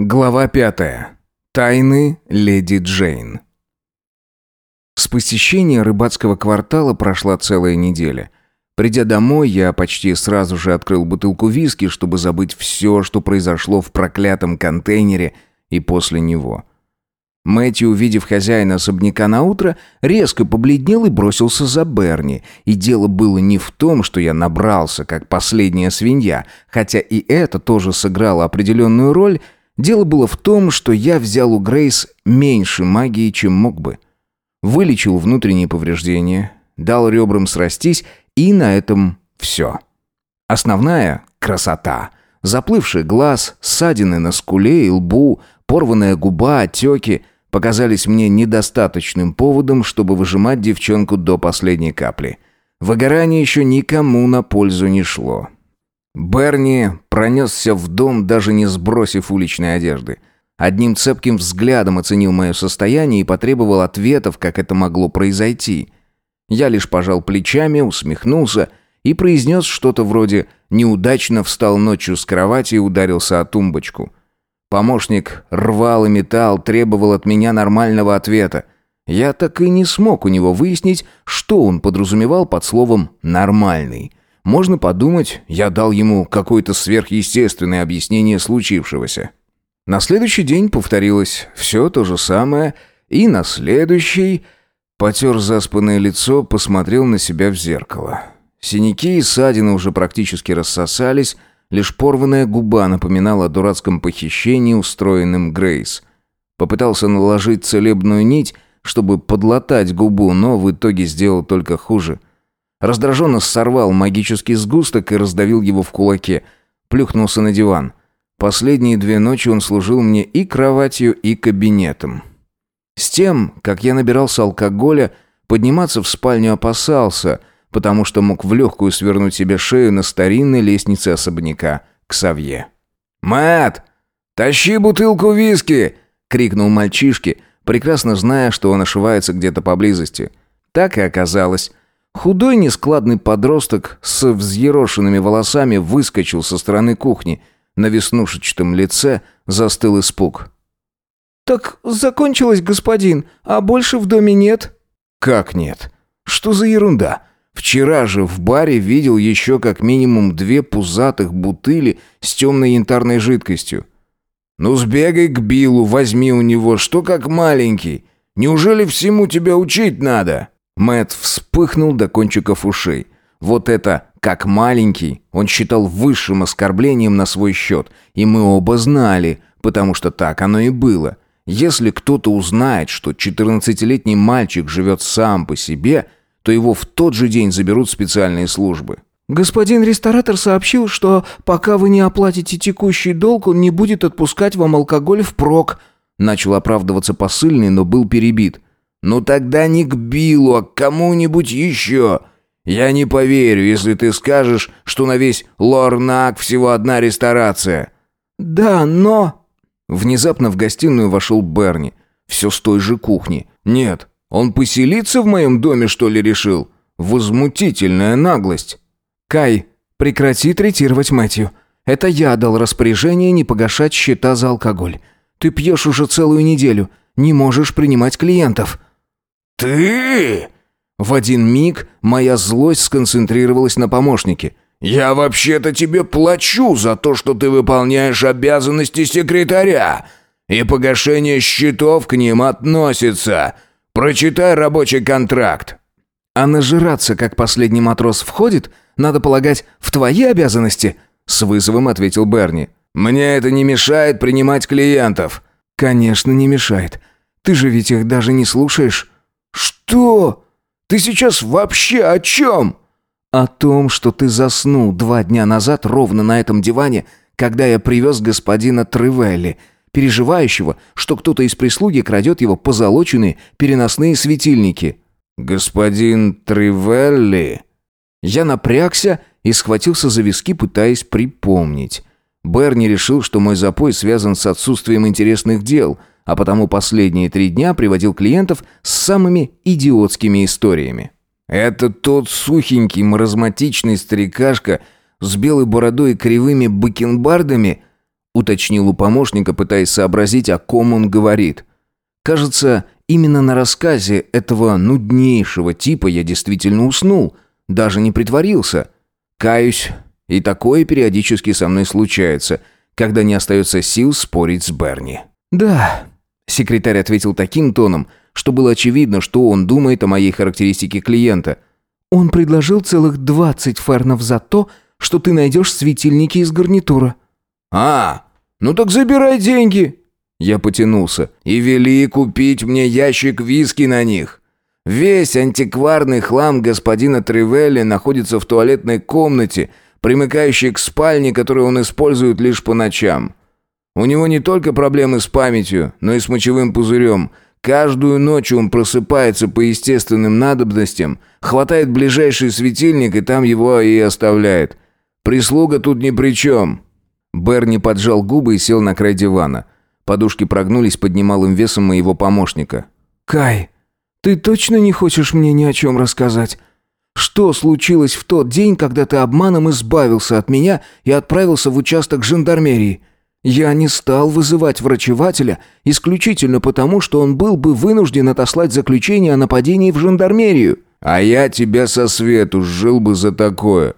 Глава пятая. Тайны леди Джейн. С посещения рыбацкого квартала прошла целая неделя. Придя домой, я почти сразу же открыл бутылку виски, чтобы забыть все, что произошло в проклятом контейнере и после него. Мэтью, увидев хозяина особняка на утро, резко побледнел и бросился за Берни. И дело было не в том, что я набрался, как последняя свинья, хотя и это тоже сыграло определенную роль – Дело было в том, что я взял у Грейс меньше магии, чем мог бы. Вылечил внутренние повреждения, дал ребрам срастись, и на этом все. Основная — красота. Заплывший глаз, ссадины на скуле и лбу, порванная губа, отеки — показались мне недостаточным поводом, чтобы выжимать девчонку до последней капли. Выгорание еще никому на пользу не шло. Берни пронесся в дом, даже не сбросив уличной одежды. Одним цепким взглядом оценил мое состояние и потребовал ответов, как это могло произойти. Я лишь пожал плечами, усмехнулся и произнес что-то вроде «неудачно встал ночью с кровати и ударился о тумбочку». Помощник рвал и металл, требовал от меня нормального ответа. Я так и не смог у него выяснить, что он подразумевал под словом «нормальный». Можно подумать, я дал ему какое-то сверхъестественное объяснение случившегося. На следующий день повторилось все то же самое, и на следующий потер заспанное лицо, посмотрел на себя в зеркало. Синяки и ссадины уже практически рассосались, лишь порванная губа напоминала о дурацком похищении, устроенном Грейс. Попытался наложить целебную нить, чтобы подлатать губу, но в итоге сделал только хуже – Раздраженно сорвал магический сгусток и раздавил его в кулаке. Плюхнулся на диван. Последние две ночи он служил мне и кроватью, и кабинетом. С тем, как я набирался алкоголя, подниматься в спальню опасался, потому что мог в легкую свернуть себе шею на старинной лестнице особняка к Савье. «Мэтт, тащи бутылку виски!» — крикнул мальчишке, прекрасно зная, что он ошивается где-то поблизости. Так и оказалось. Худой нескладный подросток с взъерошенными волосами выскочил со стороны кухни. На веснушечном лице застыл испуг. «Так закончилось, господин, а больше в доме нет?» «Как нет? Что за ерунда? Вчера же в баре видел еще как минимум две пузатых бутыли с темной янтарной жидкостью. Ну сбегай к Биллу, возьми у него, что как маленький. Неужели всему тебя учить надо?» Мэт вспыхнул до кончиков ушей. Вот это «как маленький» он считал высшим оскорблением на свой счет. И мы оба знали, потому что так оно и было. Если кто-то узнает, что 14-летний мальчик живет сам по себе, то его в тот же день заберут специальные службы. «Господин ресторатор сообщил, что пока вы не оплатите текущий долг, он не будет отпускать вам алкоголь впрок», начал оправдываться посыльный, но был перебит. «Ну тогда не к Биллу, а к кому-нибудь еще. Я не поверю, если ты скажешь, что на весь Лорнак всего одна ресторация». «Да, но...» Внезапно в гостиную вошел Берни. Все с той же кухни. «Нет, он поселиться в моем доме, что ли, решил? Возмутительная наглость». «Кай, прекрати третировать Мэтью. Это я дал распоряжение не погашать счета за алкоголь. Ты пьешь уже целую неделю, не можешь принимать клиентов». «Ты?» В один миг моя злость сконцентрировалась на помощнике. «Я вообще-то тебе плачу за то, что ты выполняешь обязанности секретаря, и погашение счетов к ним относится. Прочитай рабочий контракт». «А нажираться, как последний матрос, входит, надо полагать, в твои обязанности?» С вызовом ответил Берни. «Мне это не мешает принимать клиентов». «Конечно, не мешает. Ты же ведь их даже не слушаешь». «Что? Ты сейчас вообще о чем?» «О том, что ты заснул два дня назад ровно на этом диване, когда я привез господина Тревелли, переживающего, что кто-то из прислуги крадет его позолоченные переносные светильники». «Господин Тревелли?» Я напрягся и схватился за виски, пытаясь припомнить. Берни решил, что мой запой связан с отсутствием интересных дел – а потому последние три дня приводил клиентов с самыми идиотскими историями. «Это тот сухенький маразматичный старикашка с белой бородой и кривыми бакенбардами?» уточнил у помощника, пытаясь сообразить, о ком он говорит. Кажется, именно на рассказе этого нуднейшего типа я действительно уснул, даже не притворился. Каюсь, и такое периодически со мной случается, когда не остается сил спорить с Берни. «Да», — секретарь ответил таким тоном, что было очевидно, что он думает о моей характеристике клиента. «Он предложил целых двадцать фернов за то, что ты найдешь светильники из гарнитура». «А, ну так забирай деньги!» Я потянулся. «И вели купить мне ящик виски на них. Весь антикварный хлам господина Тревелли находится в туалетной комнате, примыкающей к спальне, которую он использует лишь по ночам. У него не только проблемы с памятью, но и с мочевым пузырем. Каждую ночь он просыпается по естественным надобностям, хватает ближайший светильник и там его и оставляет. Прислуга тут ни при чем». Берни поджал губы и сел на край дивана. Подушки прогнулись под немалым весом моего помощника. «Кай, ты точно не хочешь мне ни о чем рассказать? Что случилось в тот день, когда ты обманом избавился от меня и отправился в участок жандармерии? Я не стал вызывать врачевателя исключительно потому, что он был бы вынужден отослать заключение о нападении в жандармерию. А я тебя со свету сжил бы за такое.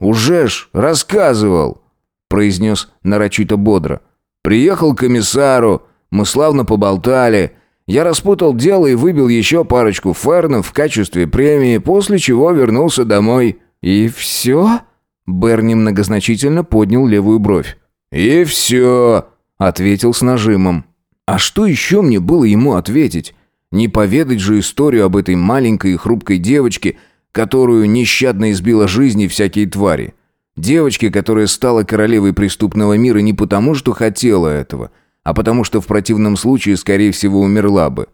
Уже ж рассказывал, произнес нарочито бодро. Приехал к комиссару, мы славно поболтали. Я распутал дело и выбил еще парочку фернов в качестве премии, после чего вернулся домой. И все? Берни многозначительно поднял левую бровь. «И все», — ответил с нажимом. «А что еще мне было ему ответить? Не поведать же историю об этой маленькой и хрупкой девочке, которую нещадно избила жизни всякие твари. Девочке, которая стала королевой преступного мира не потому, что хотела этого, а потому что в противном случае, скорее всего, умерла бы.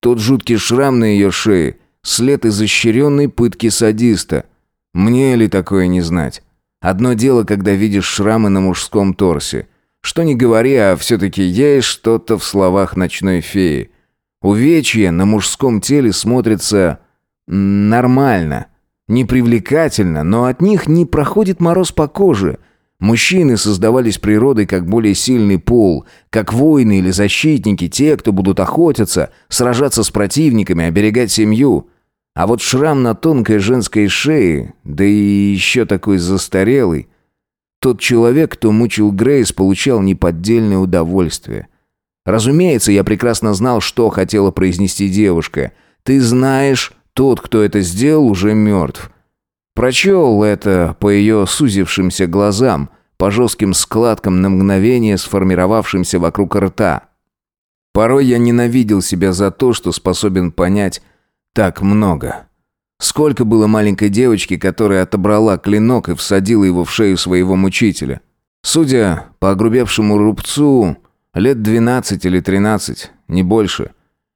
Тот жуткий шрам на ее шее — след изощренной пытки садиста. Мне ли такое не знать? Одно дело, когда видишь шрамы на мужском торсе. Что не говори, а все-таки есть что-то в словах ночной феи. Увечья на мужском теле смотрятся... нормально. Непривлекательно, но от них не проходит мороз по коже. Мужчины создавались природой как более сильный пол, как воины или защитники, те, кто будут охотиться, сражаться с противниками, оберегать семью. А вот шрам на тонкой женской шее, да и еще такой застарелый. Тот человек, кто мучил Грейс, получал неподдельное удовольствие. Разумеется, я прекрасно знал, что хотела произнести девушка. «Ты знаешь, тот, кто это сделал, уже мертв». Прочел это по ее сузившимся глазам, по жестким складкам на мгновение сформировавшимся вокруг рта. Порой я ненавидел себя за то, что способен понять, так много. Сколько было маленькой девочки, которая отобрала клинок и всадила его в шею своего мучителя. Судя по огрубевшему рубцу, лет 12 или 13, не больше.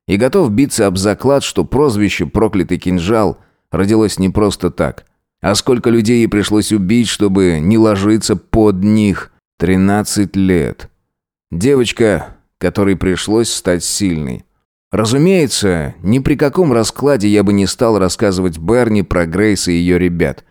И готов биться об заклад, что прозвище «проклятый кинжал» родилось не просто так. А сколько людей ей пришлось убить, чтобы не ложиться под них. 13 лет. Девочка, которой пришлось стать сильной. Разумеется, ни при каком раскладе я бы не стал рассказывать Берни про Грейс и ее ребят.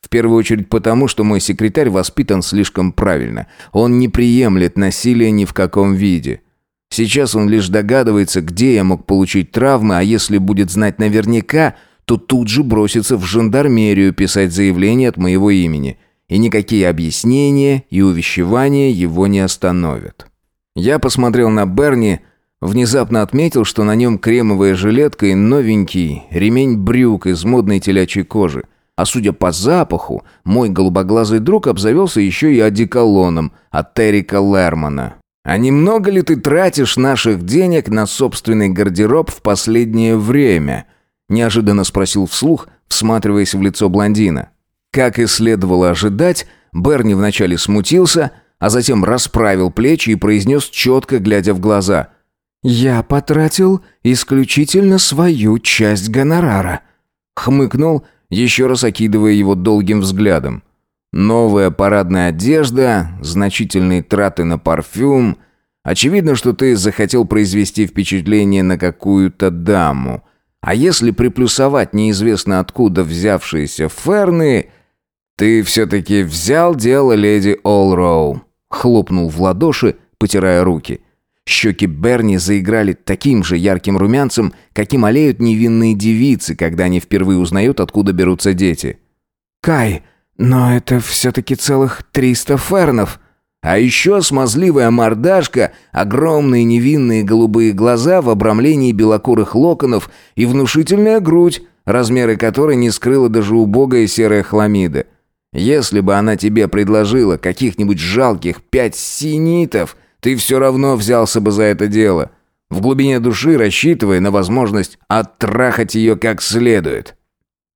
В первую очередь потому, что мой секретарь воспитан слишком правильно. Он не приемлет насилия ни в каком виде. Сейчас он лишь догадывается, где я мог получить травмы, а если будет знать наверняка, то тут же бросится в жандармерию писать заявление от моего имени. И никакие объяснения и увещевания его не остановят. Я посмотрел на Берни, Внезапно отметил, что на нем кремовая жилетка и новенький ремень брюк из модной телячьей кожи. А судя по запаху, мой голубоглазый друг обзавелся еще и одеколоном от Террика Лермана. «А немного ли ты тратишь наших денег на собственный гардероб в последнее время?» Неожиданно спросил вслух, всматриваясь в лицо блондина. Как и следовало ожидать, Берни вначале смутился, а затем расправил плечи и произнес четко, глядя в глаза – «Я потратил исключительно свою часть гонорара», — хмыкнул, еще раз окидывая его долгим взглядом. «Новая парадная одежда, значительные траты на парфюм. Очевидно, что ты захотел произвести впечатление на какую-то даму. А если приплюсовать неизвестно откуда взявшиеся ферны, ты все-таки взял дело леди Олроу». хлопнул в ладоши, потирая руки. Щеки Берни заиграли таким же ярким румянцем, каким олеют невинные девицы, когда они впервые узнают, откуда берутся дети. «Кай, но это все-таки целых триста фернов!» А еще смазливая мордашка, огромные невинные голубые глаза в обрамлении белокурых локонов и внушительная грудь, размеры которой не скрыла даже убогая серая хламида. Если бы она тебе предложила каких-нибудь жалких пять синитов, ты все равно взялся бы за это дело, в глубине души рассчитывая на возможность оттрахать ее как следует.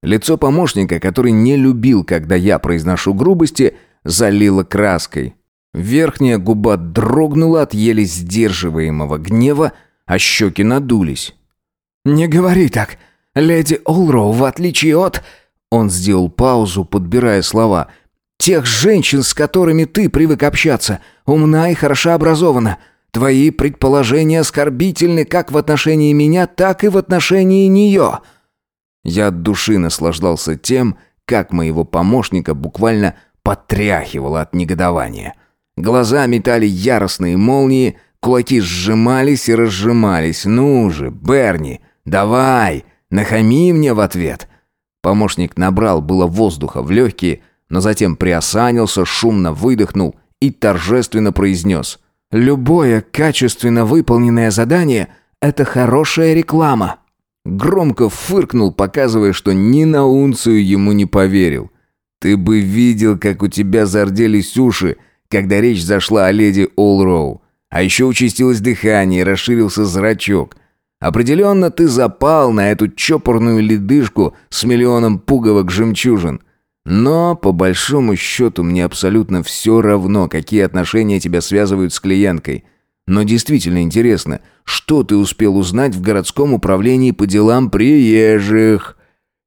Лицо помощника, который не любил, когда я произношу грубости, залило краской. Верхняя губа дрогнула от еле сдерживаемого гнева, а щеки надулись. «Не говори так. Леди Олроу, в отличие от...» Он сделал паузу, подбирая слова. «Тех женщин, с которыми ты привык общаться, умна и хорошо образована. Твои предположения оскорбительны как в отношении меня, так и в отношении нее». Я от души наслаждался тем, как моего помощника буквально потряхивало от негодования. Глаза метали яростные молнии, кулаки сжимались и разжимались. «Ну же, Берни, давай, нахами мне в ответ!» Помощник набрал было воздуха в легкие, но затем приосанился, шумно выдохнул и торжественно произнес. «Любое качественно выполненное задание – это хорошая реклама!» Громко фыркнул, показывая, что ни на унцию ему не поверил. «Ты бы видел, как у тебя зарделись уши!» Когда речь зашла о леди Олроу. А еще участилось дыхание расширился зрачок. Определенно ты запал на эту чопорную ледышку с миллионом пуговок-жемчужин. Но, по большому счету, мне абсолютно все равно, какие отношения тебя связывают с клиенткой. Но действительно интересно, что ты успел узнать в городском управлении по делам приезжих?»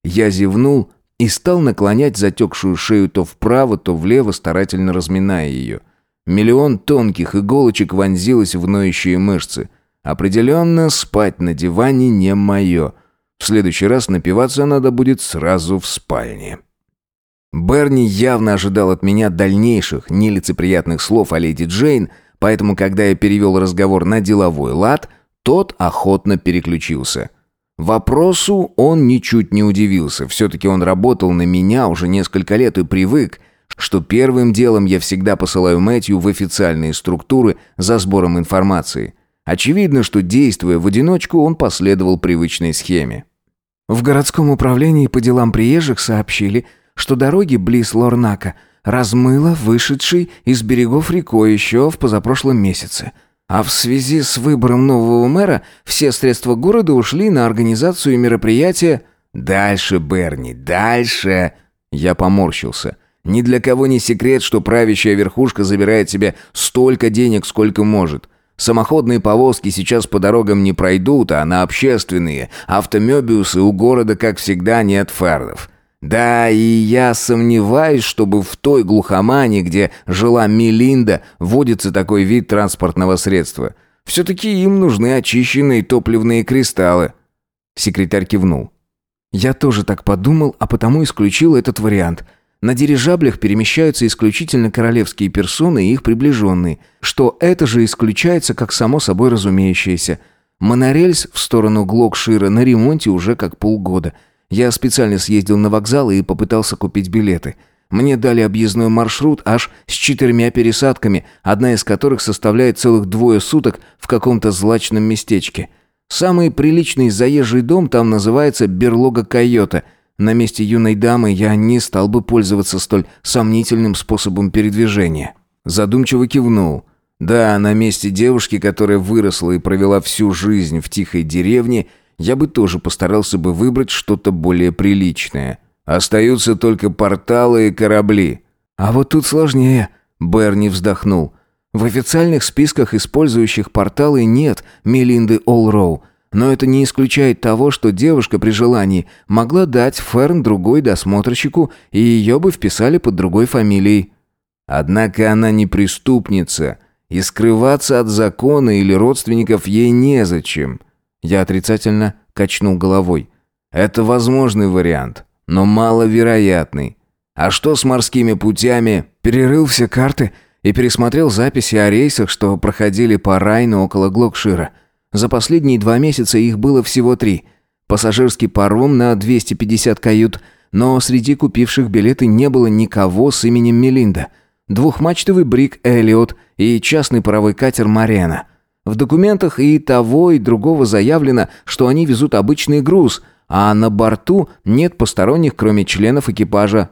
Я зевнул и стал наклонять затекшую шею то вправо, то влево, старательно разминая ее. Миллион тонких иголочек вонзилось в ноющие мышцы. Определенно, спать на диване не мое. В следующий раз напиваться надо будет сразу в спальне. Берни явно ожидал от меня дальнейших нелицеприятных слов о леди Джейн, поэтому, когда я перевел разговор на деловой лад, тот охотно переключился – Вопросу он ничуть не удивился. Все-таки он работал на меня уже несколько лет и привык, что первым делом я всегда посылаю Мэтью в официальные структуры за сбором информации. Очевидно, что действуя в одиночку, он последовал привычной схеме. В городском управлении по делам приезжих сообщили, что дороги близ Лорнака размыло вышедший из берегов рекой еще в позапрошлом месяце – а в связи с выбором нового мэра все средства города ушли на организацию мероприятия «Дальше, Берни, дальше!» Я поморщился. Ни для кого не секрет, что правящая верхушка забирает себе столько денег, сколько может. Самоходные повозки сейчас по дорогам не пройдут, а на общественные автомебиусы у города, как всегда, нет фердов. Да, и я сомневаюсь, чтобы в той глухомане, где жила Мелинда, водится такой вид транспортного средства. Все-таки им нужны очищенные топливные кристаллы. Секретарь кивнул. Я тоже так подумал, а потому исключил этот вариант. На дирижаблях перемещаются исключительно королевские персоны и их приближенные, что это же исключается как само собой разумеющееся. Монорельс в сторону Глокшира на ремонте уже как полгода – я специально съездил на вокзал и попытался купить билеты. Мне дали объездной маршрут аж с четырьмя пересадками, одна из которых составляет целых двое суток в каком-то злачном местечке. Самый приличный заезжий дом там называется «Берлога Койота». На месте юной дамы я не стал бы пользоваться столь сомнительным способом передвижения. Задумчиво кивнул. Да, на месте девушки, которая выросла и провела всю жизнь в тихой деревне – я бы тоже постарался бы выбрать что-то более приличное. Остаются только порталы и корабли. А вот тут сложнее, Берни вздохнул. В официальных списках использующих порталы нет Мелинды Олроу, но это не исключает того, что девушка при желании могла дать Ферн другой досмотрщику, и ее бы вписали под другой фамилией. Однако она не преступница, и скрываться от закона или родственников ей незачем. Я отрицательно качнул головой. Это возможный вариант, но маловероятный. А что с морскими путями? Перерыл все карты и пересмотрел записи о рейсах, что проходили по Райну около Глокшира. За последние два месяца их было всего три. Пассажирский паром на 250 кают, но среди купивших билеты не было никого с именем Мелинда. Двухмачтовый брик «Эллиот» и частный паровой катер «Марена». В документах и того, и другого заявлено, что они везут обычный груз, а на борту нет посторонних, кроме членов экипажа.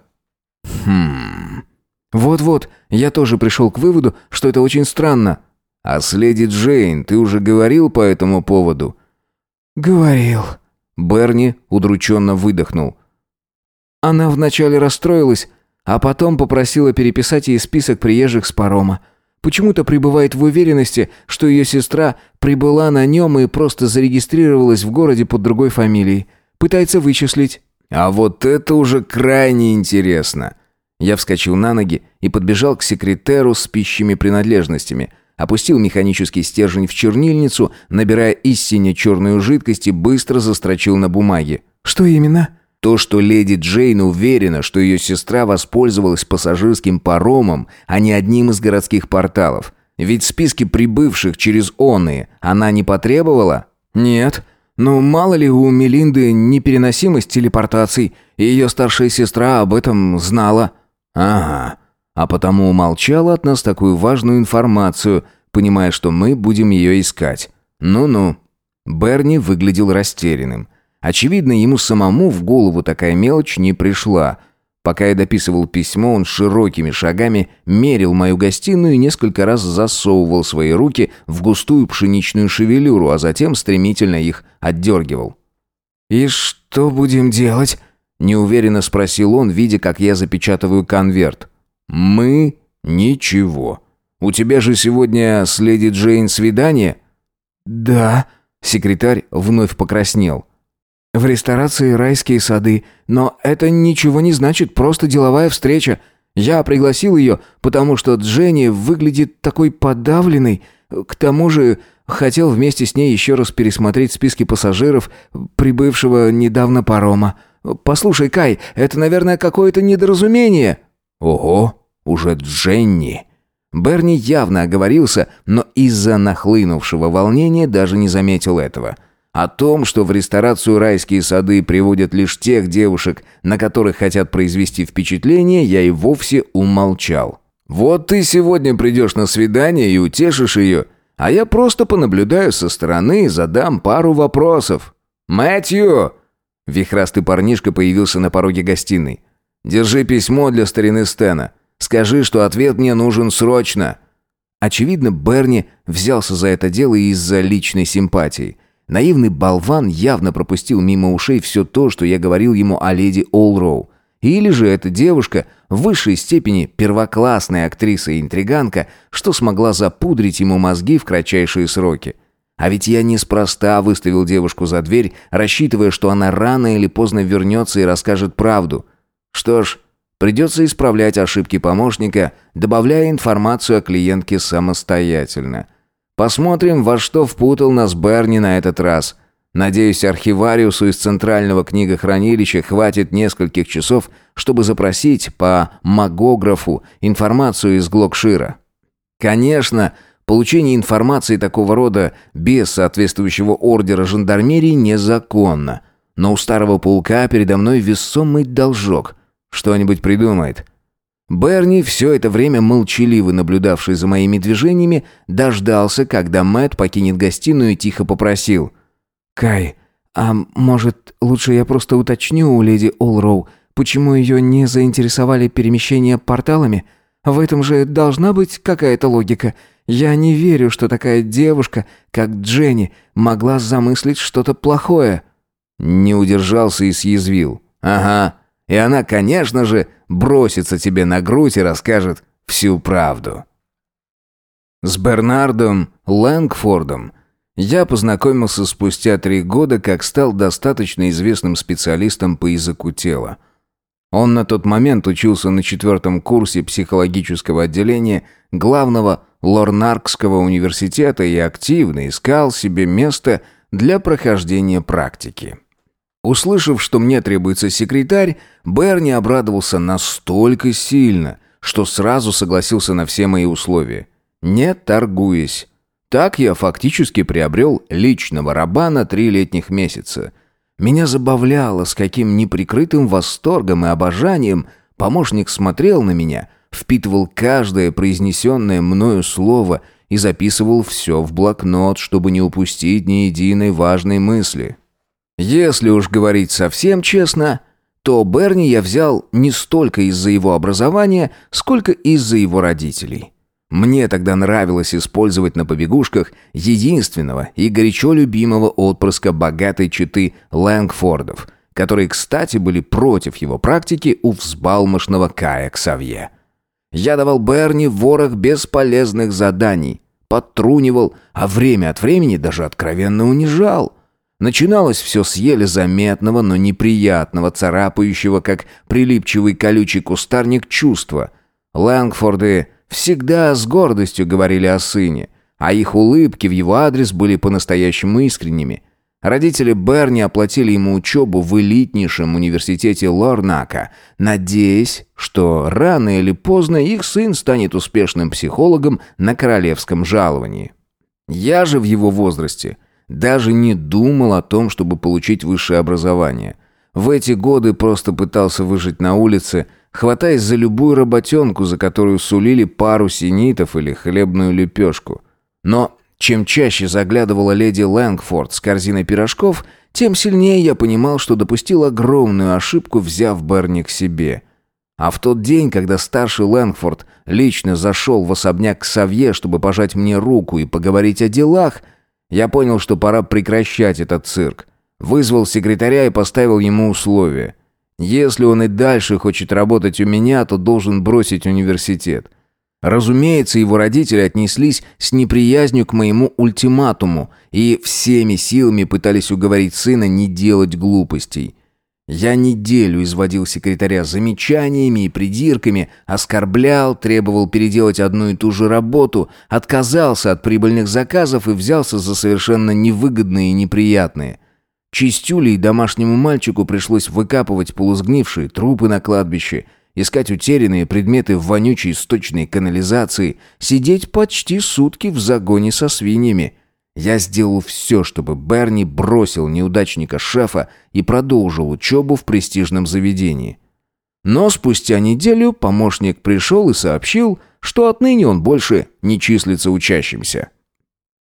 Хм... Вот-вот, я тоже пришел к выводу, что это очень странно. А с леди Джейн ты уже говорил по этому поводу? Говорил. Берни удрученно выдохнул. Она вначале расстроилась, а потом попросила переписать ей список приезжих с парома. Почему-то пребывает в уверенности, что ее сестра прибыла на нем и просто зарегистрировалась в городе под другой фамилией. Пытается вычислить. А вот это уже крайне интересно. Я вскочил на ноги и подбежал к секретеру с пищими принадлежностями. Опустил механический стержень в чернильницу, набирая истине черную жидкость и быстро застрочил на бумаге. «Что именно?» То, что леди Джейн уверена, что ее сестра воспользовалась пассажирским паромом, а не одним из городских порталов. Ведь списки прибывших через оные она не потребовала? Нет. Но мало ли у Мелинды непереносимость телепортаций, и ее старшая сестра об этом знала. Ага. А потому умолчала от нас такую важную информацию, понимая, что мы будем ее искать. Ну-ну. Берни выглядел растерянным. Очевидно, ему самому в голову такая мелочь не пришла. Пока я дописывал письмо, он широкими шагами мерил мою гостиную и несколько раз засовывал свои руки в густую пшеничную шевелюру, а затем стремительно их отдергивал. «И что будем делать?» Неуверенно спросил он, видя, как я запечатываю конверт. «Мы? Ничего. У тебя же сегодня с леди Джейн свидание?» «Да». Секретарь вновь покраснел. «В ресторации райские сады, но это ничего не значит, просто деловая встреча. Я пригласил ее, потому что Дженни выглядит такой подавленной. К тому же хотел вместе с ней еще раз пересмотреть списки пассажиров, прибывшего недавно парома». «Послушай, Кай, это, наверное, какое-то недоразумение». «Ого, уже Дженни». Берни явно оговорился, но из-за нахлынувшего волнения даже не заметил этого. О том, что в ресторацию «Райские сады» приводят лишь тех девушек, на которых хотят произвести впечатление, я и вовсе умолчал. «Вот ты сегодня придешь на свидание и утешишь ее, а я просто понаблюдаю со стороны и задам пару вопросов. Мэтью, Вихрастый парнишка появился на пороге гостиной. «Держи письмо для старины Стена. Скажи, что ответ мне нужен срочно». Очевидно, Берни взялся за это дело из-за личной симпатии. Наивный болван явно пропустил мимо ушей все то, что я говорил ему о леди Олроу. Или же эта девушка в высшей степени первоклассная актриса и интриганка, что смогла запудрить ему мозги в кратчайшие сроки. А ведь я неспроста выставил девушку за дверь, рассчитывая, что она рано или поздно вернется и расскажет правду. Что ж, придется исправлять ошибки помощника, добавляя информацию о клиентке самостоятельно. Посмотрим, во что впутал нас Берни на этот раз. Надеюсь, архивариусу из Центрального книгохранилища хватит нескольких часов, чтобы запросить по магографу информацию из Глокшира. Конечно, Получение информации такого рода без соответствующего ордера жандармерии незаконно. Но у старого паука передо мной весомый должок. Что-нибудь придумает. Берни, все это время молчаливо наблюдавший за моими движениями, дождался, когда Мэт покинет гостиную и тихо попросил. «Кай, а может, лучше я просто уточню у леди Олроу, почему ее не заинтересовали перемещения порталами? В этом же должна быть какая-то логика. Я не верю, что такая девушка, как Дженни, могла замыслить что-то плохое». Не удержался и съязвил. «Ага, и она, конечно же, бросится тебе на грудь и расскажет всю правду». С Бернардом Лэнгфордом я познакомился спустя три года, как стал достаточно известным специалистом по языку тела. Он на тот момент учился на четвертом курсе психологического отделения главного Лорнаркского университета и активно искал себе место для прохождения практики. Услышав, что мне требуется секретарь, Берни обрадовался настолько сильно, что сразу согласился на все мои условия. Не торгуясь. Так я фактически приобрел личного раба на три летних месяца. Меня забавляло, с каким неприкрытым восторгом и обожанием помощник смотрел на меня, впитывал каждое произнесенное мною слово и записывал все в блокнот, чтобы не упустить ни единой важной мысли. Если уж говорить совсем честно, то Берни я взял не столько из-за его образования, сколько из-за его родителей. Мне тогда нравилось использовать на побегушках единственного и горячо любимого отпрыска богатой четы Лэнгфордов, которые, кстати, были против его практики у взбалмошного Кая Ксавье. Я давал Берни ворох бесполезных заданий, подтрунивал, а время от времени даже откровенно унижал. Начиналось все с еле заметного, но неприятного, царапающего, как прилипчивый колючий кустарник, чувства. Лэнгфорды всегда с гордостью говорили о сыне, а их улыбки в его адрес были по-настоящему искренними. Родители Берни оплатили ему учебу в элитнейшем университете Лорнака, надеясь, что рано или поздно их сын станет успешным психологом на королевском жаловании. Я же в его возрасте даже не думал о том, чтобы получить высшее образование. В эти годы просто пытался выжить на улице – хватаясь за любую работенку, за которую сулили пару синитов или хлебную лепешку. Но чем чаще заглядывала леди Лэнгфорд с корзиной пирожков, тем сильнее я понимал, что допустил огромную ошибку, взяв Берни к себе. А в тот день, когда старший Лэнгфорд лично зашел в особняк к Савье, чтобы пожать мне руку и поговорить о делах, я понял, что пора прекращать этот цирк. Вызвал секретаря и поставил ему условия – если он и дальше хочет работать у меня, то должен бросить университет. Разумеется, его родители отнеслись с неприязнью к моему ультиматуму и всеми силами пытались уговорить сына не делать глупостей. Я неделю изводил секретаря замечаниями и придирками, оскорблял, требовал переделать одну и ту же работу, отказался от прибыльных заказов и взялся за совершенно невыгодные и неприятные. Чистюле и домашнему мальчику пришлось выкапывать полусгнившие трупы на кладбище, искать утерянные предметы в вонючей сточной канализации, сидеть почти сутки в загоне со свиньями. Я сделал все, чтобы Берни бросил неудачника шефа и продолжил учебу в престижном заведении. Но спустя неделю помощник пришел и сообщил, что отныне он больше не числится учащимся.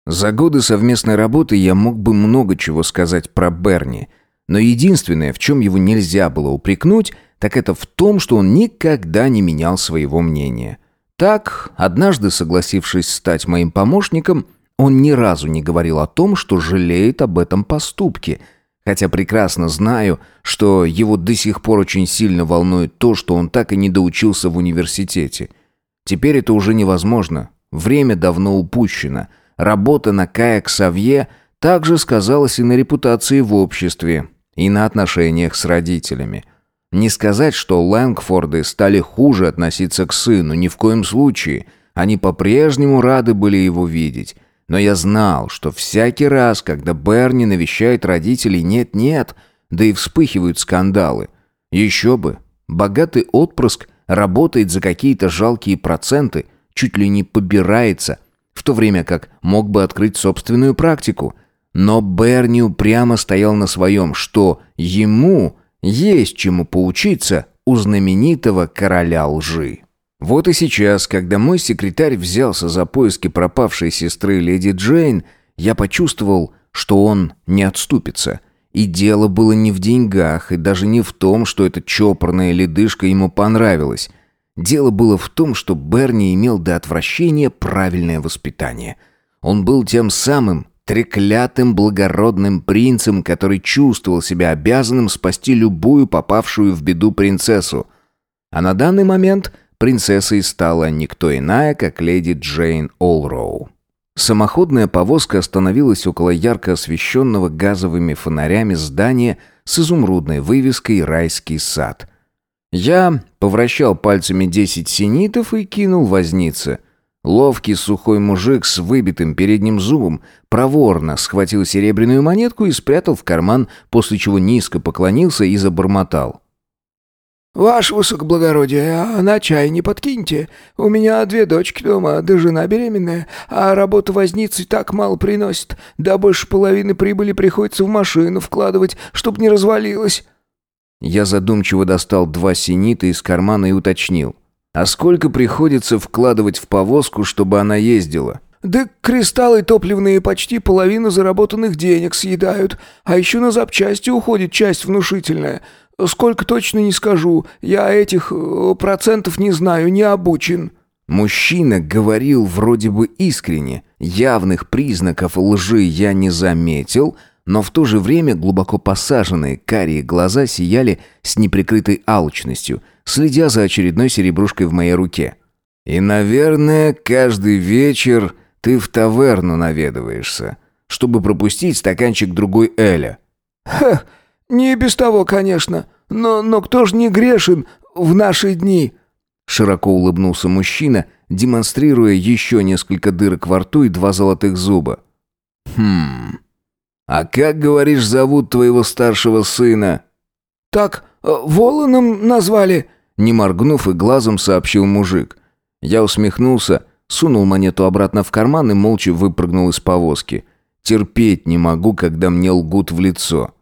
За годы совместной работы я мог бы много чего сказать про Берни, но единственное, в чем его нельзя было упрекнуть, так это в том, что он никогда не менял своего мнения. Так, однажды согласившись стать моим помощником, он ни разу не говорил о том, что жалеет об этом поступке, хотя прекрасно знаю, что его до сих пор очень сильно волнует то, что он так и не доучился в университете. Теперь это уже невозможно. Время давно упущено – Работа на Кая Ксавье также сказалась и на репутации в обществе, и на отношениях с родителями. Не сказать, что Лэнгфорды стали хуже относиться к сыну, ни в коем случае. Они по-прежнему рады были его видеть. Но я знал, что всякий раз, когда Берни навещает родителей, нет-нет, да и вспыхивают скандалы. Еще бы, богатый отпрыск работает за какие-то жалкие проценты, чуть ли не побирается – в то время как мог бы открыть собственную практику. Но Берни упрямо стоял на своем, что ему есть чему поучиться у знаменитого короля лжи. Вот и сейчас, когда мой секретарь взялся за поиски пропавшей сестры леди Джейн, я почувствовал, что он не отступится. И дело было не в деньгах, и даже не в том, что эта чопорная ледышка ему понравилась. Дело было в том, что Берни имел до отвращения правильное воспитание. Он был тем самым треклятым благородным принцем, который чувствовал себя обязанным спасти любую попавшую в беду принцессу. А на данный момент принцессой стала никто иная, как леди Джейн Олроу. Самоходная повозка остановилась около ярко освещенного газовыми фонарями здания с изумрудной вывеской «Райский сад», я повращал пальцами десять синитов и кинул вознице. Ловкий сухой мужик с выбитым передним зубом проворно схватил серебряную монетку и спрятал в карман, после чего низко поклонился и забормотал. «Ваше высокоблагородие, а на чай не подкиньте? У меня две дочки дома, да жена беременная, а работа возницы так мало приносит, да больше половины прибыли приходится в машину вкладывать, чтоб не развалилась». Я задумчиво достал два синита из кармана и уточнил. «А сколько приходится вкладывать в повозку, чтобы она ездила?» «Да кристаллы топливные почти половину заработанных денег съедают, а еще на запчасти уходит часть внушительная. Сколько точно не скажу, я этих э, процентов не знаю, не обучен». Мужчина говорил вроде бы искренне. Явных признаков лжи я не заметил, но в то же время глубоко посаженные карие глаза сияли с неприкрытой алчностью, следя за очередной серебрушкой в моей руке. «И, наверное, каждый вечер ты в таверну наведываешься, чтобы пропустить стаканчик другой Эля». «Ха, не без того, конечно. Но, но кто ж не грешен в наши дни?» Широко улыбнулся мужчина, демонстрируя еще несколько дырок во рту и два золотых зуба. «Хм... А как, говоришь, зовут твоего старшего сына?» «Так, э, Воланом назвали», — не моргнув и глазом сообщил мужик. Я усмехнулся, сунул монету обратно в карман и молча выпрыгнул из повозки. Терпеть не могу, когда мне лгут в лицо.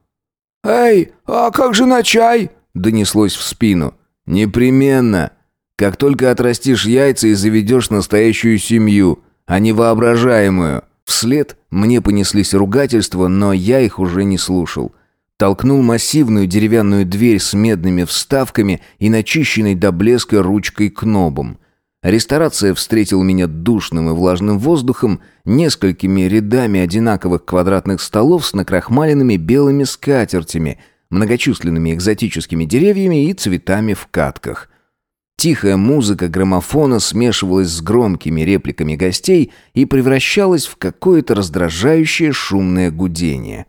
«Эй, а как же на чай?» — донеслось в спину. «Непременно. Как только отрастишь яйца и заведешь настоящую семью, а не воображаемую». Вслед мне понеслись ругательства, но я их уже не слушал. Толкнул массивную деревянную дверь с медными вставками и начищенной до блеска ручкой кнобом. Ресторация встретила меня душным и влажным воздухом, несколькими рядами одинаковых квадратных столов с накрахмаленными белыми скатертями, многочисленными экзотическими деревьями и цветами в катках. Тихая музыка граммофона смешивалась с громкими репликами гостей и превращалась в какое-то раздражающее шумное гудение.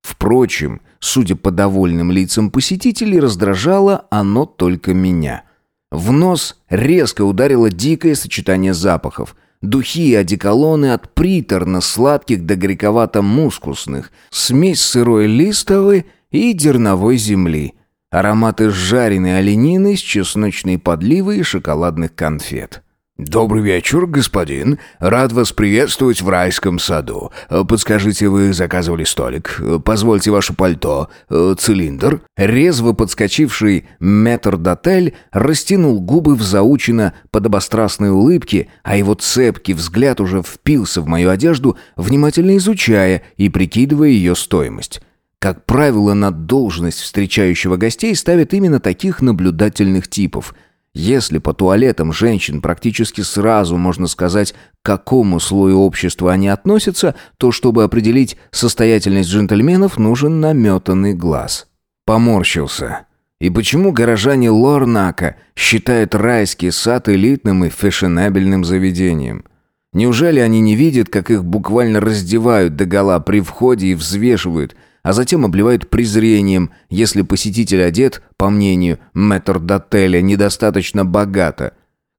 Впрочем, судя по довольным лицам посетителей, раздражало оно только меня — в нос резко ударило дикое сочетание запахов. Духи и одеколоны от приторно-сладких до горьковато-мускусных, смесь сырой листовой и дерновой земли, ароматы жареной оленины с чесночной подливой и шоколадных конфет. «Добрый вечер, господин. Рад вас приветствовать в райском саду. Подскажите, вы заказывали столик? Позвольте ваше пальто. Цилиндр?» Резво подскочивший метр-дотель растянул губы в заучено подобострастной улыбке, а его цепкий взгляд уже впился в мою одежду, внимательно изучая и прикидывая ее стоимость. Как правило, на должность встречающего гостей ставят именно таких наблюдательных типов – если по туалетам женщин практически сразу можно сказать, к какому слою общества они относятся, то чтобы определить состоятельность джентльменов, нужен наметанный глаз. Поморщился. И почему горожане Лорнака считают райский сад элитным и фешенебельным заведением? Неужели они не видят, как их буквально раздевают догола при входе и взвешивают – а затем обливают презрением, если посетитель одет, по мнению метрдотеля, недостаточно богато.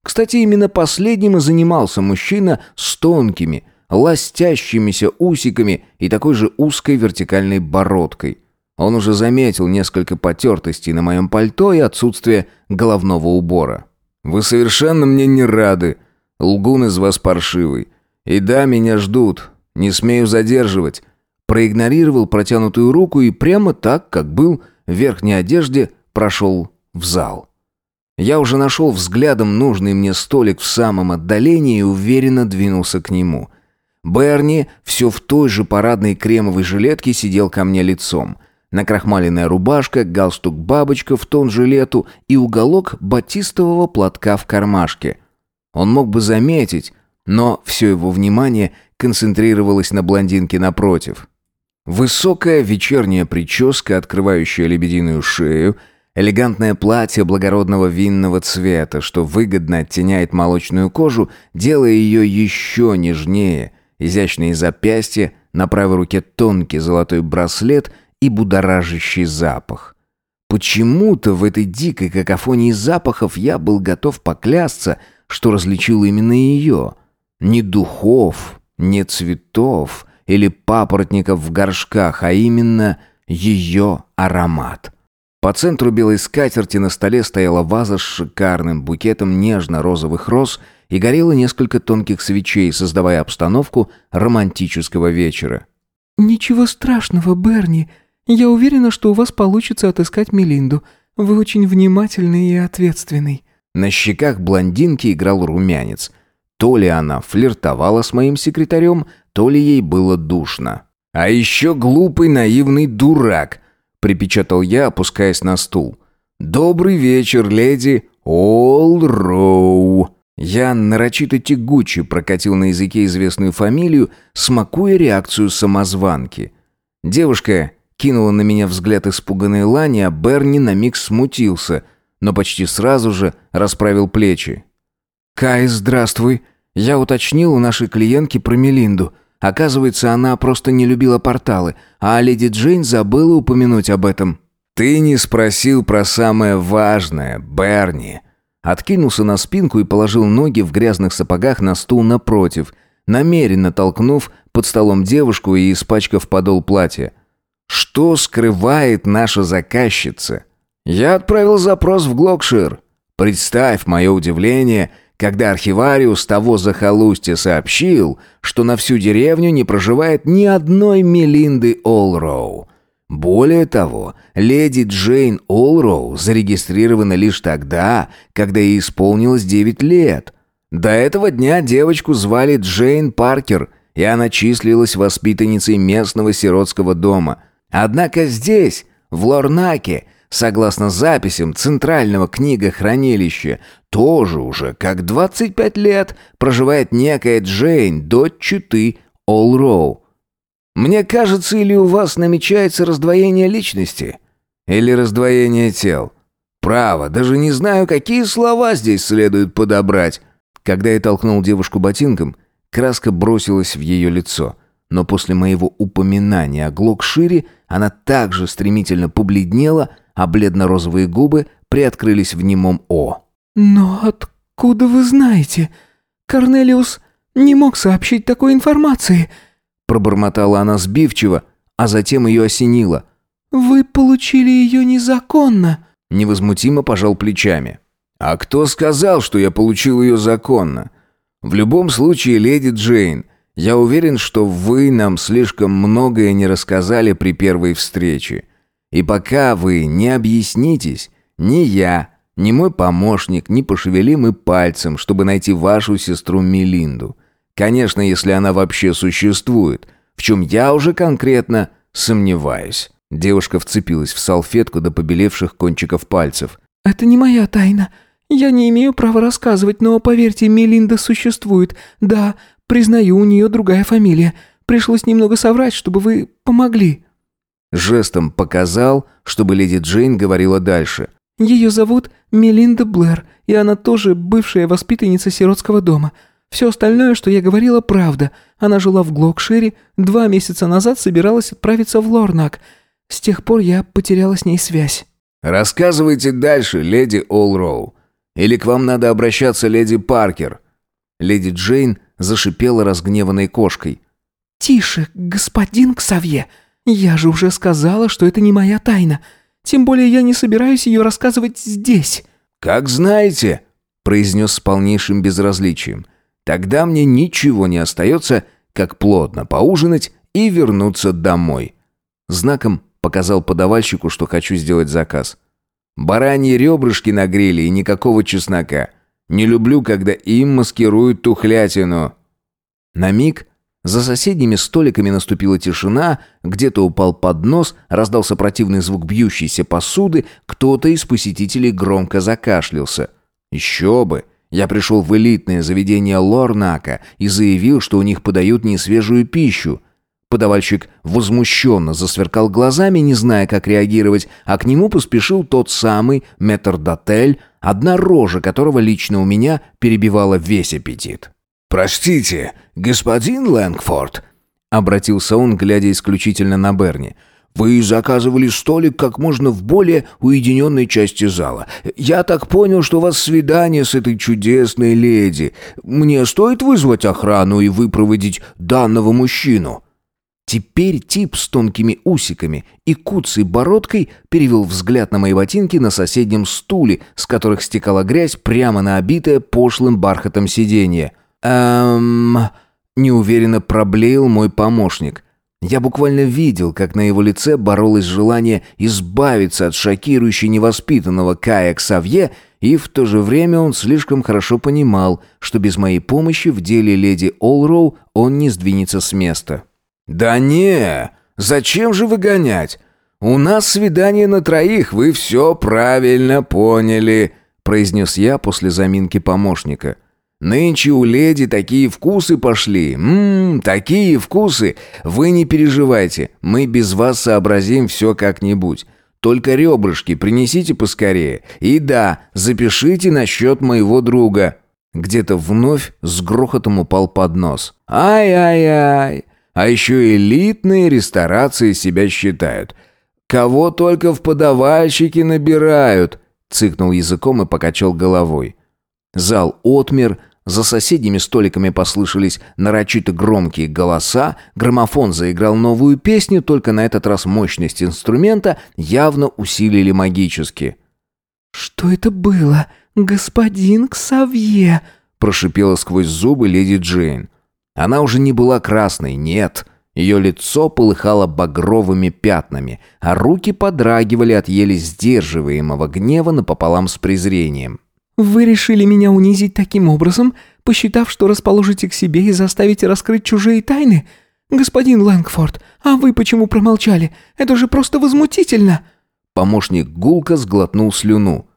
Кстати, именно последним и занимался мужчина с тонкими, ластящимися усиками и такой же узкой вертикальной бородкой. Он уже заметил несколько потертостей на моем пальто и отсутствие головного убора. «Вы совершенно мне не рады. Лгун из вас паршивый. И да, меня ждут. Не смею задерживать проигнорировал протянутую руку и прямо так, как был, в верхней одежде, прошел в зал. Я уже нашел взглядом нужный мне столик в самом отдалении и уверенно двинулся к нему. Берни все в той же парадной кремовой жилетке сидел ко мне лицом. Накрахмаленная рубашка, галстук-бабочка в тон жилету и уголок батистового платка в кармашке. Он мог бы заметить, но все его внимание концентрировалось на блондинке напротив. Высокая вечерняя прическа, открывающая лебединую шею, элегантное платье благородного винного цвета, что выгодно оттеняет молочную кожу, делая ее еще нежнее, изящные запястья, на правой руке тонкий золотой браслет и будоражащий запах. Почему-то в этой дикой какофонии запахов я был готов поклясться, что различил именно ее. Ни духов, ни цветов — или папоротников в горшках, а именно ее аромат. По центру белой скатерти на столе стояла ваза с шикарным букетом нежно-розовых роз и горело несколько тонких свечей, создавая обстановку романтического вечера. «Ничего страшного, Берни. Я уверена, что у вас получится отыскать Мелинду. Вы очень внимательный и ответственный». На щеках блондинки играл румянец. То ли она флиртовала с моим секретарем, то ли ей было душно. «А еще глупый наивный дурак», — припечатал я, опускаясь на стул. «Добрый вечер, леди Олроу». Я нарочито тягуче прокатил на языке известную фамилию, смакуя реакцию самозванки. Девушка кинула на меня взгляд испуганной Лани, а Берни на миг смутился, но почти сразу же расправил плечи. «Кай, здравствуй. Я уточнил у нашей клиентки про Мелинду. Оказывается, она просто не любила порталы, а леди Джейн забыла упомянуть об этом». «Ты не спросил про самое важное, Берни», Откинулся на спинку и положил ноги в грязных сапогах на стул напротив, намеренно толкнув под столом девушку и испачкав подол платья. Что скрывает наша заказчица? Я отправил запрос в Глокшир. Представь мое удивление, когда архивариус того захолустья сообщил, что на всю деревню не проживает ни одной Мелинды Олроу. Более того, леди Джейн Олроу зарегистрирована лишь тогда, когда ей исполнилось 9 лет. До этого дня девочку звали Джейн Паркер, и она числилась воспитанницей местного сиротского дома. Однако здесь, в Лорнаке, согласно записям Центрального книгохранилища, тоже уже как 25 лет проживает некая Джейн, дочь читы Олроу. Мне кажется, или у вас намечается раздвоение личности, или раздвоение тел. Право, даже не знаю, какие слова здесь следует подобрать. Когда я толкнул девушку ботинком, краска бросилась в ее лицо. Но после моего упоминания о Глокшире она также стремительно побледнела, а бледно-розовые губы приоткрылись в немом «О». «Но откуда вы знаете? Корнелиус не мог сообщить такой информации», Пробормотала она сбивчиво, а затем ее осенило. «Вы получили ее незаконно!» Невозмутимо пожал плечами. «А кто сказал, что я получил ее законно? В любом случае, леди Джейн, я уверен, что вы нам слишком многое не рассказали при первой встрече. И пока вы не объяснитесь, ни я, ни мой помощник не пошевелим и пальцем, чтобы найти вашу сестру Мелинду. Конечно, если она вообще существует, в чем я уже конкретно сомневаюсь. Девушка вцепилась в салфетку до побелевших кончиков пальцев. «Это не моя тайна. Я не имею права рассказывать, но, поверьте, Мелинда существует. Да, признаю, у нее другая фамилия. Пришлось немного соврать, чтобы вы помогли». Жестом показал, чтобы леди Джейн говорила дальше. «Ее зовут Мелинда Блэр, и она тоже бывшая воспитанница сиротского дома. Все остальное, что я говорила, правда. Она жила в Глокшире, два месяца назад собиралась отправиться в Лорнак. С тех пор я потеряла с ней связь». «Рассказывайте дальше, леди Олроу. Или к вам надо обращаться, леди Паркер?» Леди Джейн зашипела разгневанной кошкой. «Тише, господин Ксавье. Я же уже сказала, что это не моя тайна. Тем более я не собираюсь ее рассказывать здесь». «Как знаете», — произнес с полнейшим безразличием. Тогда мне ничего не остается, как плотно поужинать и вернуться домой. Знаком показал подавальщику, что хочу сделать заказ. Бараньи ребрышки на гриле и никакого чеснока. Не люблю, когда им маскируют тухлятину. На миг за соседними столиками наступила тишина, где-то упал поднос, раздался противный звук бьющейся посуды, кто-то из посетителей громко закашлялся. Еще бы! Я пришел в элитное заведение Лорнака и заявил, что у них подают несвежую пищу. Подавальщик возмущенно засверкал глазами, не зная, как реагировать, а к нему поспешил тот самый метрдотель, одна рожа которого лично у меня перебивала весь аппетит. «Простите, господин Лэнгфорд», — обратился он, глядя исключительно на Берни, — вы заказывали столик как можно в более уединенной части зала. Я так понял, что у вас свидание с этой чудесной леди. Мне стоит вызвать охрану и выпроводить данного мужчину?» Теперь тип с тонкими усиками и куцей бородкой перевел взгляд на мои ботинки на соседнем стуле, с которых стекала грязь прямо на обитое пошлым бархатом сиденье. «Эм...» — неуверенно проблеял мой помощник. Я буквально видел, как на его лице боролось желание избавиться от шокирующей невоспитанного Кая Ксавье, и в то же время он слишком хорошо понимал, что без моей помощи в деле леди Олроу он не сдвинется с места. «Да не! Зачем же выгонять? У нас свидание на троих, вы все правильно поняли», произнес я после заминки помощника. «Нынче у леди такие вкусы пошли. Ммм, такие вкусы. Вы не переживайте, мы без вас сообразим все как-нибудь. Только ребрышки принесите поскорее. И да, запишите на счет моего друга». Где-то вновь с грохотом упал поднос. «Ай-ай-ай! А еще элитные ресторации себя считают. Кого только в подавальщики набирают!» Цыкнул языком и покачал головой. Зал отмер, за соседними столиками послышались нарочито громкие голоса, граммофон заиграл новую песню, только на этот раз мощность инструмента явно усилили магически. «Что это было, господин Ксавье?» прошипела сквозь зубы леди Джейн. Она уже не была красной, нет. Ее лицо полыхало багровыми пятнами, а руки подрагивали от еле сдерживаемого гнева напополам с презрением. «Вы решили меня унизить таким образом, посчитав, что расположите к себе и заставите раскрыть чужие тайны? Господин Лэнгфорд, а вы почему промолчали? Это же просто возмутительно!» Помощник гулко сглотнул слюну.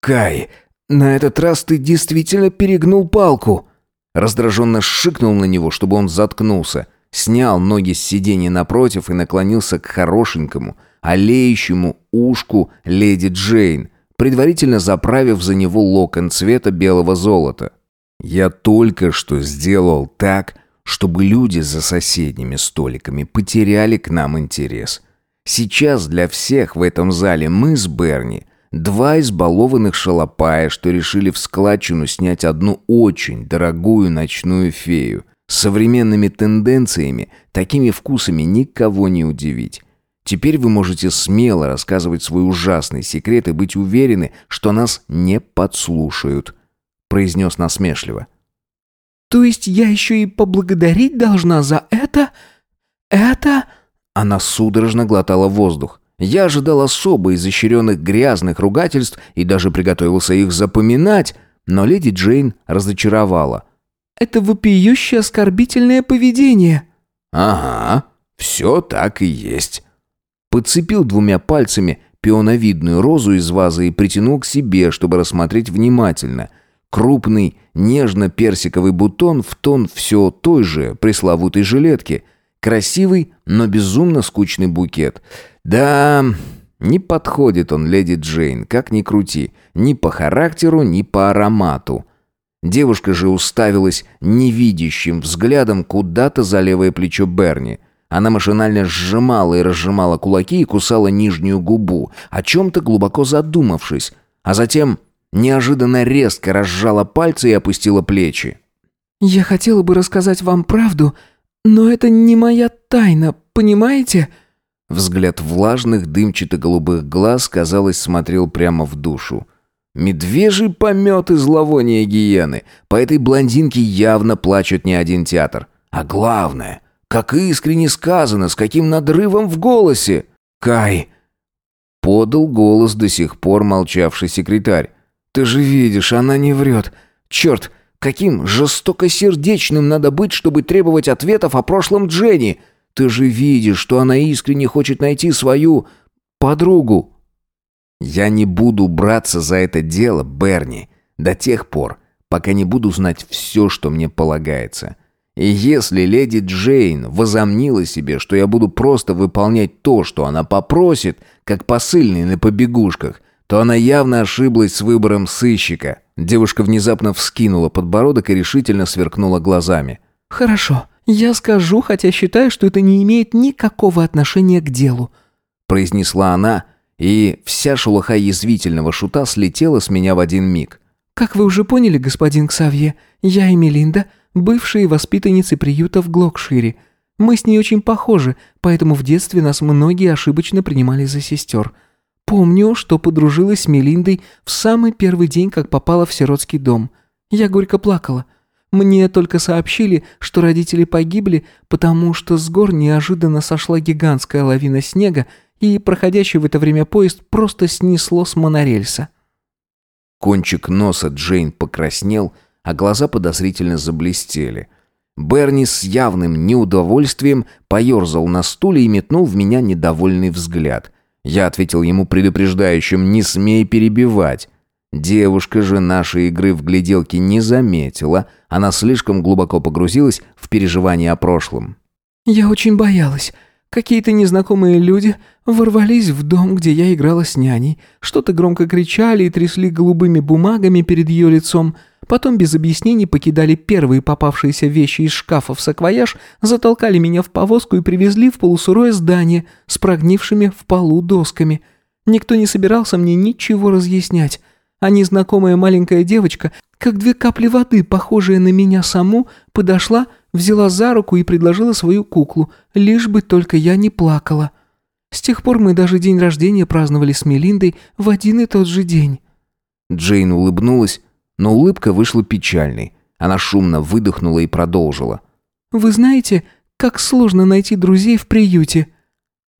«Кай, на этот раз ты действительно перегнул палку!» Раздраженно шикнул на него, чтобы он заткнулся. Снял ноги с сиденья напротив и наклонился к хорошенькому, олеющему ушку леди Джейн, предварительно заправив за него локон цвета белого золота. «Я только что сделал так, чтобы люди за соседними столиками потеряли к нам интерес. Сейчас для всех в этом зале мы с Берни Два избалованных шалопая, что решили в складчину снять одну очень дорогую ночную фею. Современными тенденциями, такими вкусами никого не удивить. Теперь вы можете смело рассказывать свой ужасный секрет и быть уверены, что нас не подслушают», — произнес насмешливо. «То есть я еще и поблагодарить должна за это? Это...» Она судорожно глотала воздух. Я ожидал особо изощренных грязных ругательств и даже приготовился их запоминать, но леди Джейн разочаровала. «Это вопиющее оскорбительное поведение». «Ага, все так и есть». Подцепил двумя пальцами пионовидную розу из вазы и притянул к себе, чтобы рассмотреть внимательно. Крупный, нежно-персиковый бутон в тон все той же пресловутой жилетки. Красивый, но безумно скучный букет – да, не подходит он леди Джейн, как ни крути, ни по характеру, ни по аромату. Девушка же уставилась невидящим взглядом куда-то за левое плечо Берни. Она машинально сжимала и разжимала кулаки и кусала нижнюю губу, о чем-то глубоко задумавшись, а затем неожиданно резко разжала пальцы и опустила плечи. «Я хотела бы рассказать вам правду, но это не моя тайна, понимаете?» Взгляд влажных дымчато-голубых глаз, казалось, смотрел прямо в душу. Медвежий помет и зловоние гиены. По этой блондинке явно плачет не один театр. А главное, как искренне сказано, с каким надрывом в голосе. «Кай!» Подал голос до сих пор молчавший секретарь. «Ты же видишь, она не врет. Черт, каким жестокосердечным надо быть, чтобы требовать ответов о прошлом Дженни!» Ты же видишь, что она искренне хочет найти свою подругу. Я не буду браться за это дело, Берни, до тех пор, пока не буду знать все, что мне полагается. И если леди Джейн возомнила себе, что я буду просто выполнять то, что она попросит, как посыльный на побегушках, то она явно ошиблась с выбором сыщика. Девушка внезапно вскинула подбородок и решительно сверкнула глазами. «Хорошо. «Я скажу, хотя считаю, что это не имеет никакого отношения к делу», произнесла она, и вся шелуха язвительного шута слетела с меня в один миг. «Как вы уже поняли, господин Ксавье, я и Мелинда, бывшие воспитанницы приюта в Глокшире. Мы с ней очень похожи, поэтому в детстве нас многие ошибочно принимали за сестер. Помню, что подружилась с Мелиндой в самый первый день, как попала в сиротский дом. Я горько плакала. Мне только сообщили, что родители погибли, потому что с гор неожиданно сошла гигантская лавина снега, и проходящий в это время поезд просто снесло с монорельса. Кончик носа Джейн покраснел, а глаза подозрительно заблестели. Берни с явным неудовольствием поерзал на стуле и метнул в меня недовольный взгляд. Я ответил ему предупреждающим «не смей перебивать». Девушка же нашей игры в гляделки не заметила, она слишком глубоко погрузилась в переживания о прошлом. «Я очень боялась. Какие-то незнакомые люди ворвались в дом, где я играла с няней, что-то громко кричали и трясли голубыми бумагами перед ее лицом, потом без объяснений покидали первые попавшиеся вещи из шкафа в саквояж, затолкали меня в повозку и привезли в полусырое здание с прогнившими в полу досками. Никто не собирался мне ничего разъяснять» а незнакомая маленькая девочка, как две капли воды, похожая на меня саму, подошла, взяла за руку и предложила свою куклу, лишь бы только я не плакала. С тех пор мы даже день рождения праздновали с Мелиндой в один и тот же день». Джейн улыбнулась, но улыбка вышла печальной. Она шумно выдохнула и продолжила. «Вы знаете, как сложно найти друзей в приюте?»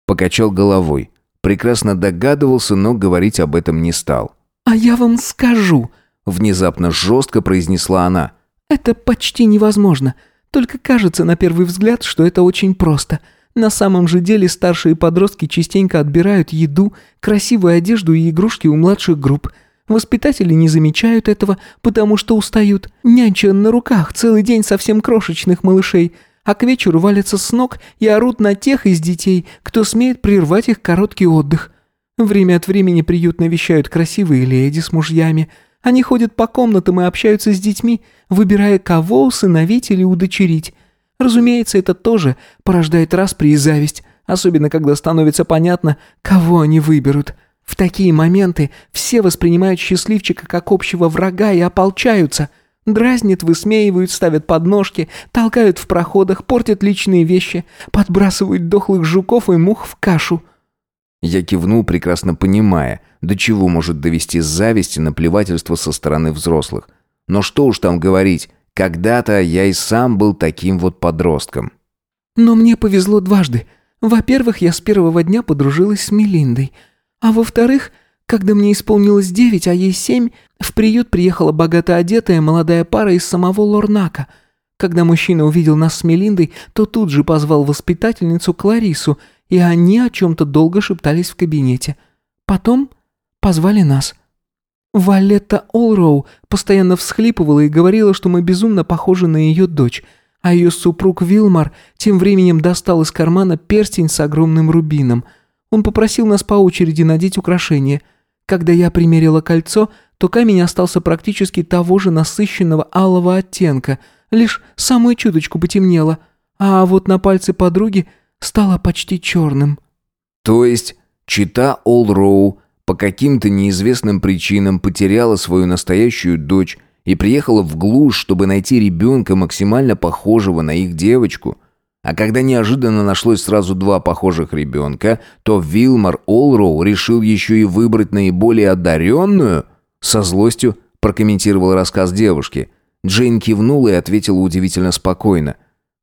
Покачал головой. Прекрасно догадывался, но говорить об этом не стал. «А я вам скажу», — внезапно жестко произнесла она. «Это почти невозможно. Только кажется на первый взгляд, что это очень просто. На самом же деле старшие подростки частенько отбирают еду, красивую одежду и игрушки у младших групп. Воспитатели не замечают этого, потому что устают. Нянча на руках целый день совсем крошечных малышей, а к вечеру валятся с ног и орут на тех из детей, кто смеет прервать их короткий отдых. Время от времени приют навещают красивые леди с мужьями. Они ходят по комнатам и общаются с детьми, выбирая, кого усыновить или удочерить. Разумеется, это тоже порождает распри и зависть, особенно когда становится понятно, кого они выберут. В такие моменты все воспринимают счастливчика как общего врага и ополчаются. Дразнят, высмеивают, ставят подножки, толкают в проходах, портят личные вещи, подбрасывают дохлых жуков и мух в кашу – я кивнул, прекрасно понимая, до чего может довести зависть и наплевательство со стороны взрослых. Но что уж там говорить, когда-то я и сам был таким вот подростком. Но мне повезло дважды. Во-первых, я с первого дня подружилась с Мелиндой. А во-вторых, когда мне исполнилось девять, а ей семь, в приют приехала богато одетая молодая пара из самого Лорнака. Когда мужчина увидел нас с Мелиндой, то тут же позвал воспитательницу Кларису – и они о чем-то долго шептались в кабинете. Потом позвали нас. Валетта Олроу постоянно всхлипывала и говорила, что мы безумно похожи на ее дочь, а ее супруг Вилмар тем временем достал из кармана перстень с огромным рубином. Он попросил нас по очереди надеть украшение. Когда я примерила кольцо, то камень остался практически того же насыщенного алого оттенка, лишь самую чуточку потемнело, а вот на пальце подруги – стало почти черным». «То есть чита Олроу по каким-то неизвестным причинам потеряла свою настоящую дочь и приехала в глушь, чтобы найти ребенка, максимально похожего на их девочку?» А когда неожиданно нашлось сразу два похожих ребенка, то Вилмар Олроу решил еще и выбрать наиболее одаренную? Со злостью прокомментировал рассказ девушки. Джейн кивнула и ответила удивительно спокойно.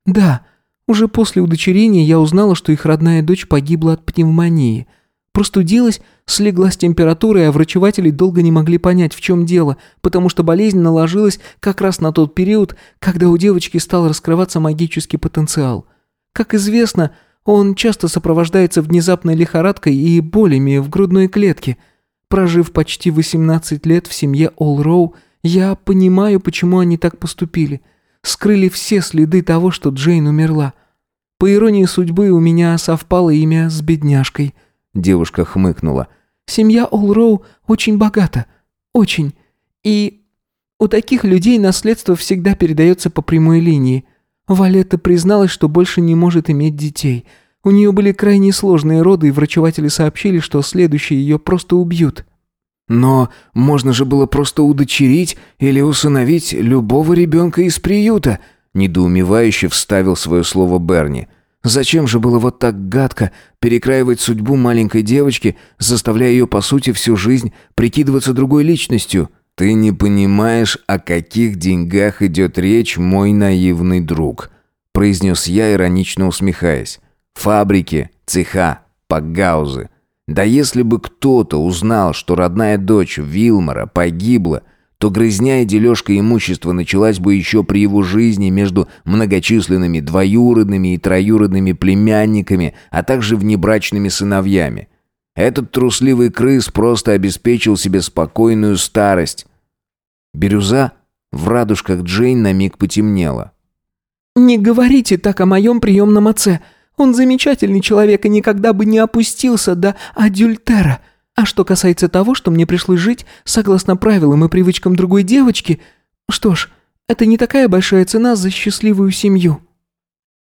«Да, уже после удочерения я узнала, что их родная дочь погибла от пневмонии. Простудилась, слегла с температурой, а врачеватели долго не могли понять, в чем дело, потому что болезнь наложилась как раз на тот период, когда у девочки стал раскрываться магический потенциал. Как известно, он часто сопровождается внезапной лихорадкой и болями в грудной клетке. Прожив почти 18 лет в семье Олроу, я понимаю, почему они так поступили – скрыли все следы того, что Джейн умерла. По иронии судьбы, у меня совпало имя с бедняжкой». Девушка хмыкнула. «Семья Олроу очень богата. Очень. И у таких людей наследство всегда передается по прямой линии. Валетта призналась, что больше не может иметь детей. У нее были крайне сложные роды, и врачеватели сообщили, что следующие ее просто убьют». Но можно же было просто удочерить или усыновить любого ребенка из приюта, недоумевающе вставил свое слово Берни. Зачем же было вот так гадко перекраивать судьбу маленькой девочки, заставляя ее, по сути, всю жизнь прикидываться другой личностью? Ты не понимаешь, о каких деньгах идет речь, мой наивный друг, произнес я, иронично усмехаясь. Фабрики, цеха, пакгаузы. Да если бы кто-то узнал, что родная дочь Вилмора погибла, то грызня и дележка имущества началась бы еще при его жизни между многочисленными двоюродными и троюродными племянниками, а также внебрачными сыновьями. Этот трусливый крыс просто обеспечил себе спокойную старость. Бирюза в радужках Джейн на миг потемнела. «Не говорите так о моем приемном отце. Он замечательный человек и никогда бы не опустился до адюльтера. А что касается того, что мне пришлось жить согласно правилам и привычкам другой девочки, что ж, это не такая большая цена за счастливую семью».